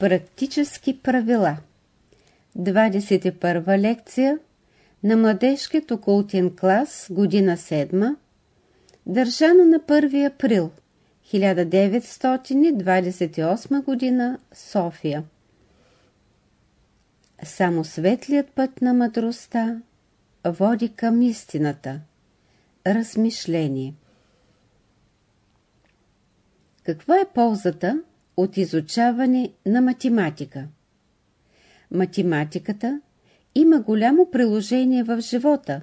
Практически правила 21 лекция на младежкият окултен клас, година 7, държана на 1 април 1928 година, София. Само светлият път на мъдростта води към истината. Размишление Каква е ползата от изучаване на математика? Математиката има голямо приложение в живота,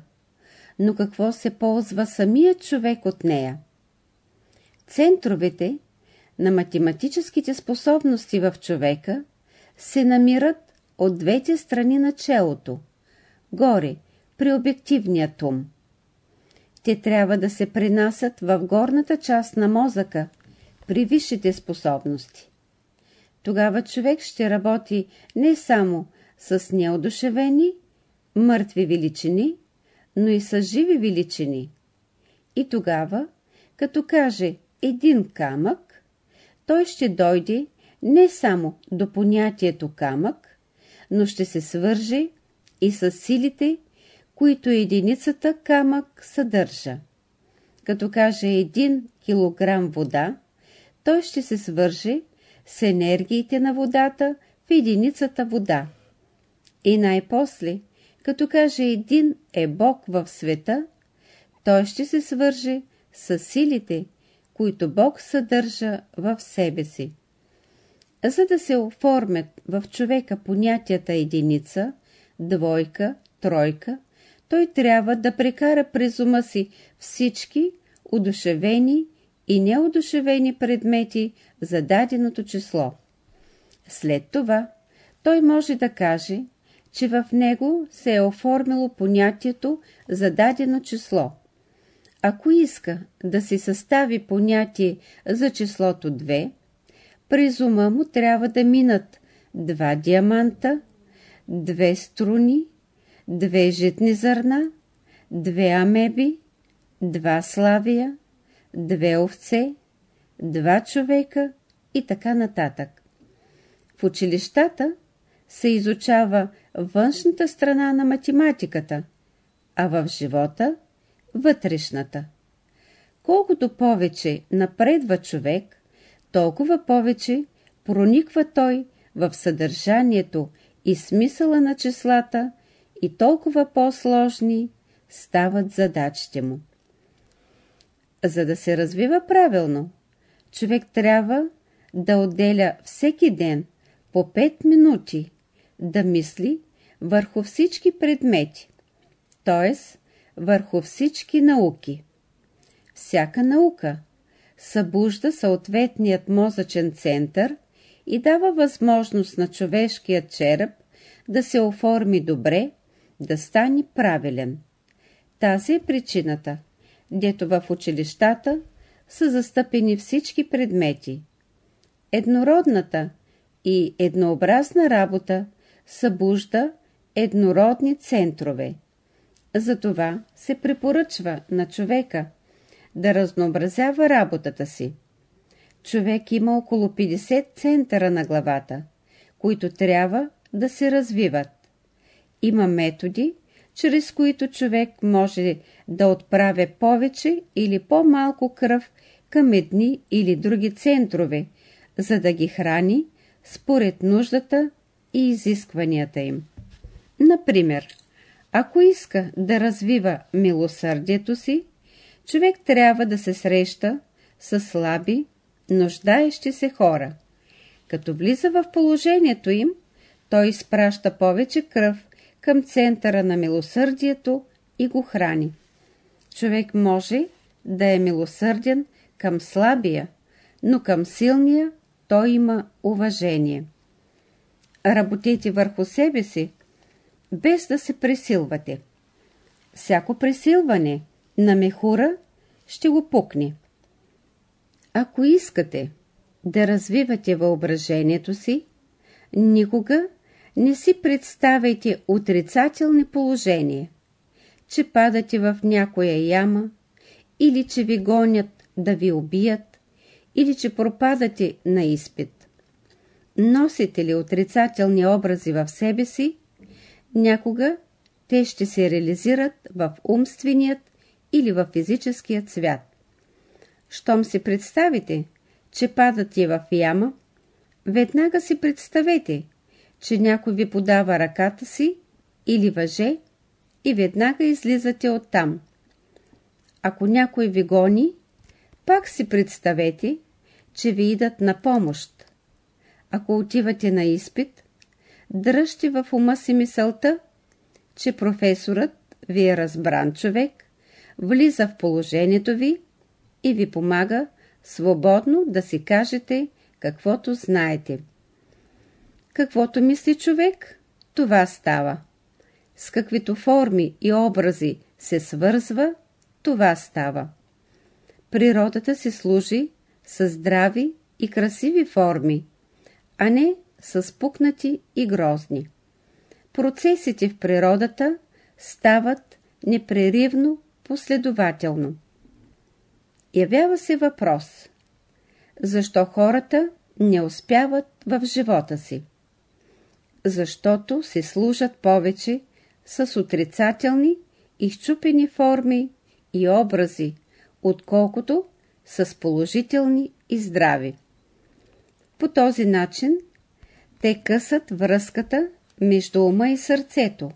но какво се ползва самият човек от нея? Центровете на математическите способности в човека се намират от двете страни на челото, горе, при обективния ум. Те трябва да се принасят в горната част на мозъка, при висшите способности. Тогава човек ще работи не само с неодушевени, мъртви величини, но и с живи величини. И тогава, като каже един камък, той ще дойде не само до понятието камък, но ще се свърже и с силите, които единицата камък съдържа. Като каже един килограм вода, той ще се свърже с енергиите на водата в единицата вода. И най-после, като каже един е Бог в света, той ще се свърже с силите, които Бог съдържа в себе си. За да се оформят в човека понятията единица, двойка, тройка, той трябва да прекара през ума си всички удушевени и неодушевени предмети за даденото число. След това той може да каже, че в него се е оформило понятието за дадено число. Ако иска да си състави понятие за числото 2, през ума му трябва да минат два диаманта, две струни, две житни зърна, две амеби, два славия, две овце, два човека и така нататък. В училищата се изучава външната страна на математиката, а в живота – вътрешната. Колкото повече напредва човек, толкова повече прониква той в съдържанието и смисъла на числата и толкова по-сложни стават задачите му. За да се развива правилно, човек трябва да отделя всеки ден по 5 минути да мисли върху всички предмети, т.е. върху всички науки. Всяка наука събужда съответният мозъчен център и дава възможност на човешкият череп да се оформи добре, да стане правилен. Тази е причината, дето в училищата са застъпени всички предмети. Еднородната и еднообразна работа събужда еднородни центрове. Затова се препоръчва на човека да разнообразява работата си. Човек има около 50 центъра на главата, които трябва да се развиват. Има методи, чрез които човек може да отправя повече или по-малко кръв към едни или други центрове, за да ги храни според нуждата и изискванията им. Например, ако иска да развива милосърдието си, човек трябва да се среща с слаби, нуждаещи се хора. Като влиза в положението им, той изпраща повече кръв към центъра на милосърдието и го храни. Човек може да е милосърден към слабия, но към силния той има уважение. Работете върху себе си, без да се пресилвате. Всяко пресилване на мехура ще го пукне. Ако искате да развивате въображението си, никога не си представяйте отрицателни положения, че падате в някоя яма, или че ви гонят да ви убият, или че пропадате на изпит. Носите ли отрицателни образи в себе си, някога те ще се реализират в умственият или в физическият свят. Щом си представите, че падате в яма, веднага си представете, че някой ви подава ръката си или въже и веднага излизате оттам. Ако някой ви гони, пак си представете, че ви идат на помощ. Ако отивате на изпит, дръжте в ума си мисълта, че професорът ви е разбран човек, влиза в положението ви и ви помага свободно да си кажете каквото знаете. Каквото мисли човек, това става. С каквито форми и образи се свързва, това става. Природата се служи с здрави и красиви форми, а не с пукнати и грозни. Процесите в природата стават непреривно последователно. Явява се въпрос. Защо хората не успяват в живота си? Защото се служат повече с отрицателни, изчупени форми и образи, отколкото с положителни и здрави. По този начин те късат връзката между ума и сърцето,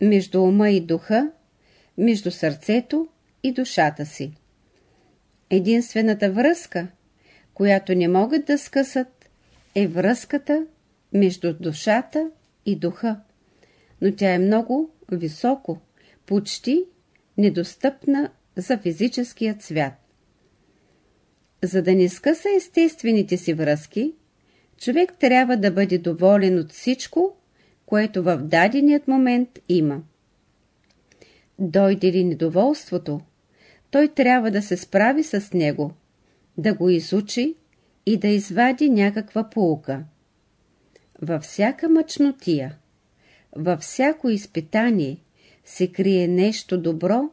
между ума и духа, между сърцето и душата си. Единствената връзка, която не могат да скъсат, е връзката между душата и духа, но тя е много високо, почти недостъпна за физическият свят. За да не скъса естествените си връзки, човек трябва да бъде доволен от всичко, което в даденият момент има. Дойде ли недоволството, той трябва да се справи с него, да го изучи и да извади някаква полука. Във всяка мъчнотия, във всяко изпитание се крие нещо добро,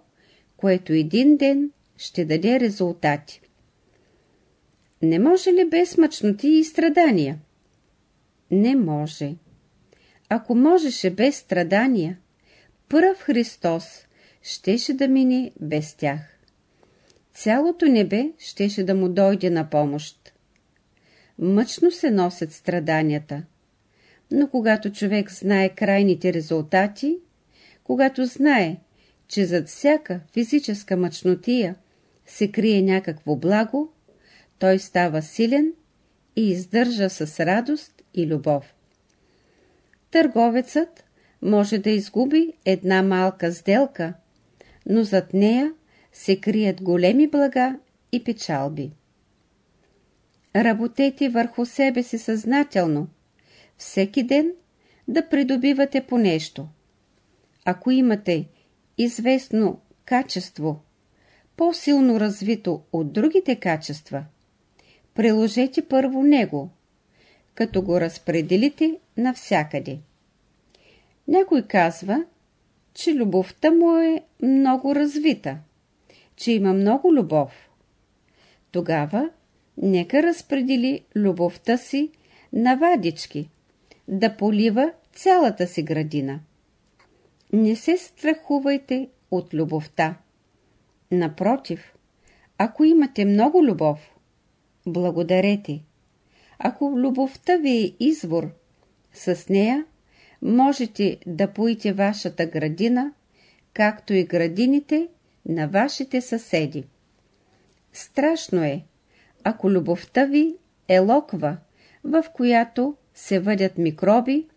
което един ден ще даде резултати. Не може ли без мъчноти и страдания? Не може. Ако можеше без страдания, пръв Христос щеше да мине без тях. Цялото небе щеше да му дойде на помощ. Мъчно се носят страданията, но когато човек знае крайните резултати, когато знае, че зад всяка физическа мъчнотия се крие някакво благо, той става силен и издържа с радост и любов. Търговецът може да изгуби една малка сделка, но зад нея се крият големи блага и печалби. Работете върху себе си съзнателно, всеки ден да придобивате по нещо. Ако имате известно качество, по-силно развито от другите качества, приложете първо него, като го разпределите навсякъде. Някой казва, че любовта му е много развита, че има много любов. Тогава нека разпредели любовта си на вадички, да полива цялата си градина. Не се страхувайте от любовта. Напротив, ако имате много любов, благодарете. Ако любовта ви е извор, с нея можете да поите вашата градина, както и градините на вашите съседи. Страшно е, ако любовта ви е локва, в която се въдят микроби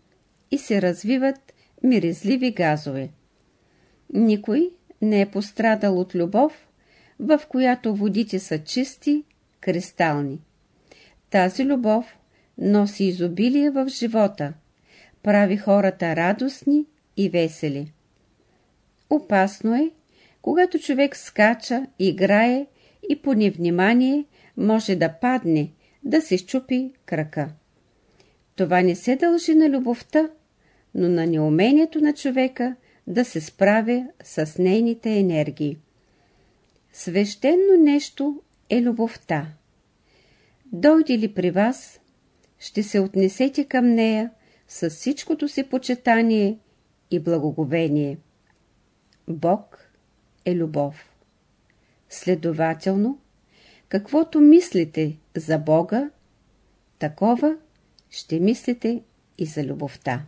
и се развиват миризливи газове. Никой не е пострадал от любов, в която водите са чисти, кристални. Тази любов носи изобилие в живота, прави хората радостни и весели. Опасно е, когато човек скача, играе и по невнимание може да падне, да се щупи крака. Това не се дължи на любовта, но на неумението на човека да се справя с нейните енергии. Свещено нещо е любовта. Дойде ли при вас, ще се отнесете към нея с всичкото си почитание и благоговение. Бог е любов. Следователно, каквото мислите за Бога, такова ще мислите и за любовта.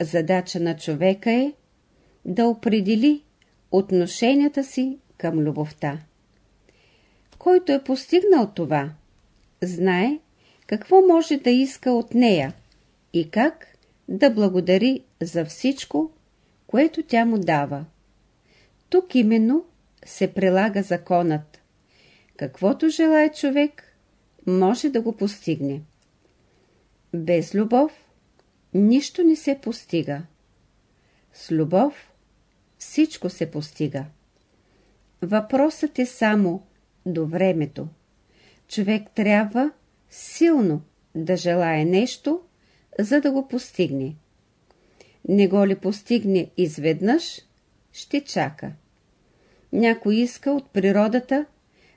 Задача на човека е да определи отношенията си към любовта. Който е постигнал това, знае какво може да иска от нея и как да благодари за всичко, което тя му дава. Тук именно се прилага законът. Каквото желая човек, може да го постигне. Без любов нищо не се постига. С любов всичко се постига. Въпросът е само до времето. Човек трябва силно да желае нещо, за да го постигне. Не го ли постигне изведнъж, ще чака. Някой иска от природата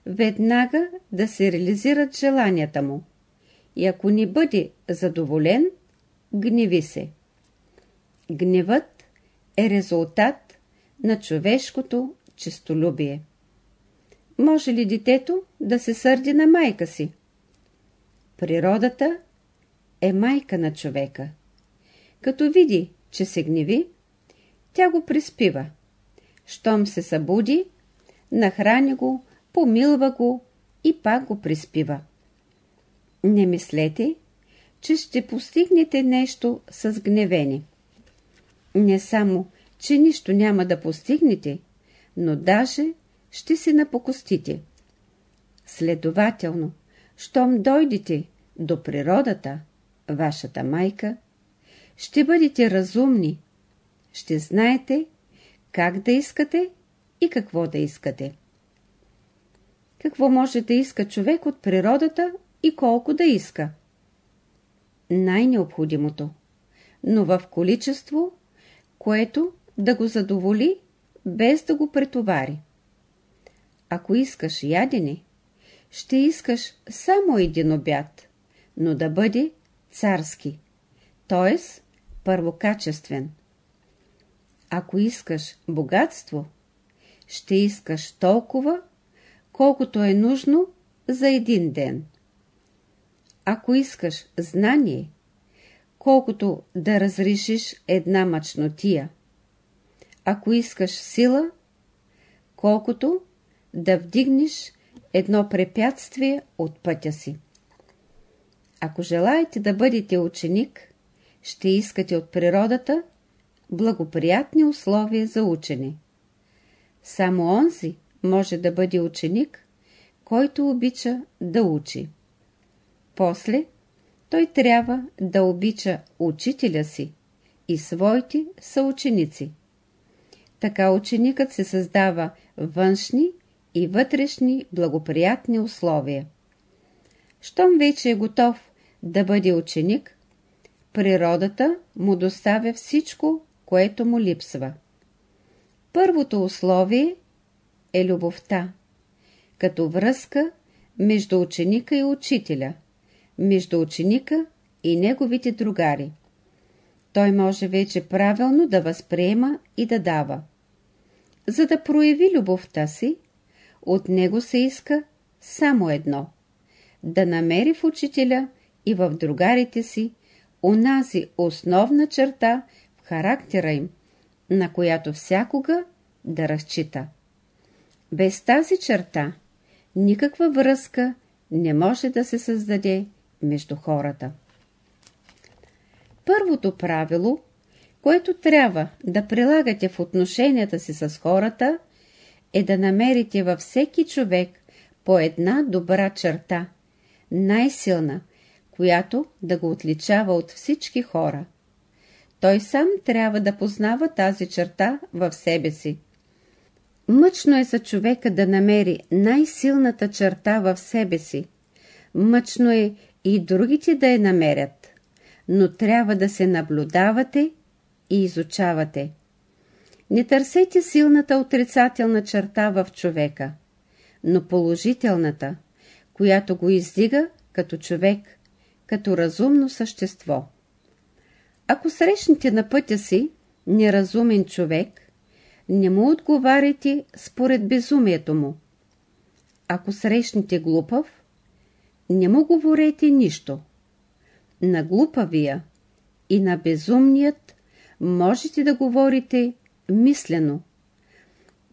веднага да се реализират желанията му. И ако не бъде задоволен, гневи се. Гневът е резултат на човешкото честолюбие. Може ли детето да се сърди на майка си? Природата е майка на човека. Като види, че се гневи, тя го приспива. Щом се събуди, нахрани го, помилва го и пак го приспива. Не мислете, че ще постигнете нещо с гневени. Не само, че нищо няма да постигнете, но даже ще се напокостите. Следователно, щом дойдете до природата, вашата майка, ще бъдете разумни, ще знаете как да искате и какво да искате. Какво може да иска човек от природата и колко да иска? най-необходимото, но в количество, което да го задоволи, без да го претовари. Ако искаш ядене, ще искаш само един обяд, но да бъде царски, т.е. първокачествен. Ако искаш богатство, ще искаш толкова, колкото е нужно за един ден. Ако искаш знание, колкото да разрешиш една мъчнотия. Ако искаш сила, колкото да вдигнеш едно препятствие от пътя си. Ако желаете да бъдете ученик, ще искате от природата благоприятни условия за учене. Само онзи може да бъде ученик, който обича да учи. После той трябва да обича учителя си и своите съученици. Така ученикът се създава външни и вътрешни благоприятни условия. Щом вече е готов да бъде ученик, природата му доставя всичко, което му липсва. Първото условие е любовта, като връзка между ученика и учителя – между ученика и неговите другари. Той може вече правилно да възприема и да дава. За да прояви любовта си, от него се иска само едно – да намери в учителя и в другарите си унази основна черта в характера им, на която всякога да разчита. Без тази черта никаква връзка не може да се създаде между хората. Първото правило, което трябва да прилагате в отношенията си с хората, е да намерите във всеки човек по една добра черта, най-силна, която да го отличава от всички хора. Той сам трябва да познава тази черта в себе си. Мъчно е за човека да намери най-силната черта в себе си. Мъчно е и другите да я намерят, но трябва да се наблюдавате и изучавате. Не търсете силната отрицателна черта в човека, но положителната, която го издига като човек като разумно същество. Ако срещнете на пътя си неразумен човек, не му отговаряйте според безумието му. Ако срещнете глупав, не му говорете нищо. На глупавия и на безумният можете да говорите мислено,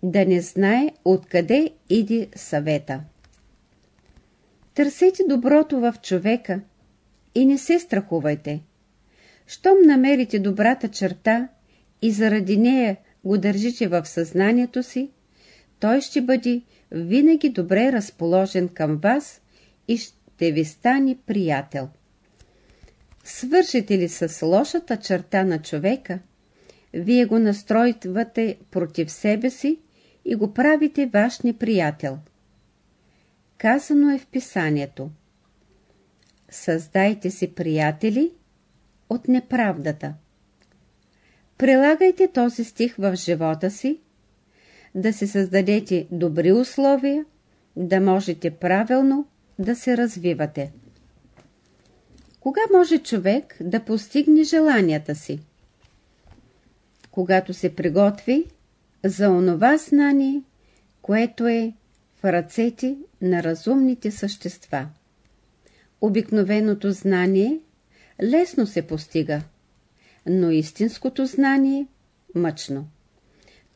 да не знае откъде иди съвета. Търсете доброто в човека и не се страхувайте. Щом намерите добрата черта и заради нея го държите в съзнанието си, той ще бъде винаги добре разположен към вас и ще ви стане приятел. Свършите ли с лошата черта на човека, вие го настройвате против себе си и го правите ваш неприятел. Казано е в писанието. Създайте си приятели от неправдата. Прилагайте този стих в живота си, да се създадете добри условия, да можете правилно да се развивате. Кога може човек да постигне желанията си? Когато се приготви за онова знание, което е в ръцете на разумните същества. Обикновеното знание лесно се постига, но истинското знание – мъчно.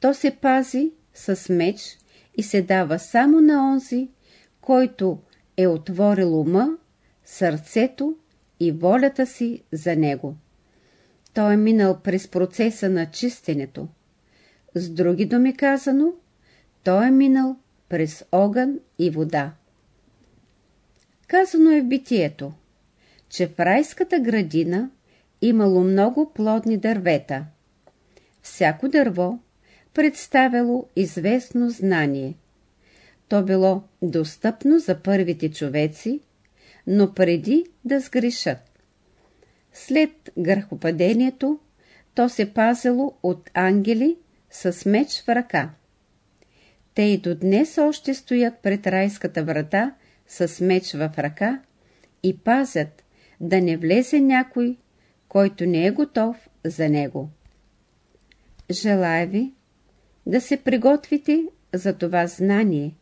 То се пази с меч и се дава само на онзи, който е отворил ума, сърцето и волята си за него. Той е минал през процеса на чистенето. С други думи казано, той е минал през огън и вода. Казано е в битието, че в райската градина имало много плодни дървета. Всяко дърво представяло известно знание. То било достъпно за първите човеци, но преди да сгрешат. След гърхопадението, то се пазило от ангели с меч в ръка. Те и до днес още стоят пред райската врата с меч в ръка и пазят да не влезе някой, който не е готов за него. Желая ви да се приготвите за това знание,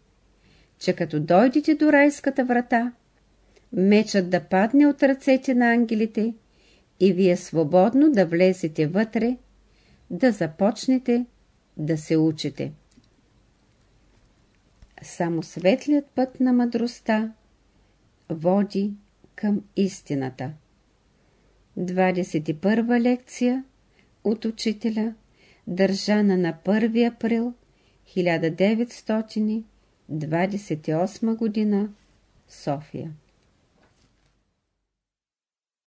че като дойдете до райската врата, мечът да падне от ръцете на ангелите и вие свободно да влезете вътре, да започнете да се учите. Само светлият път на мъдростта води към истината. 21 лекция от учителя, държана на 1 април 1928 година, София.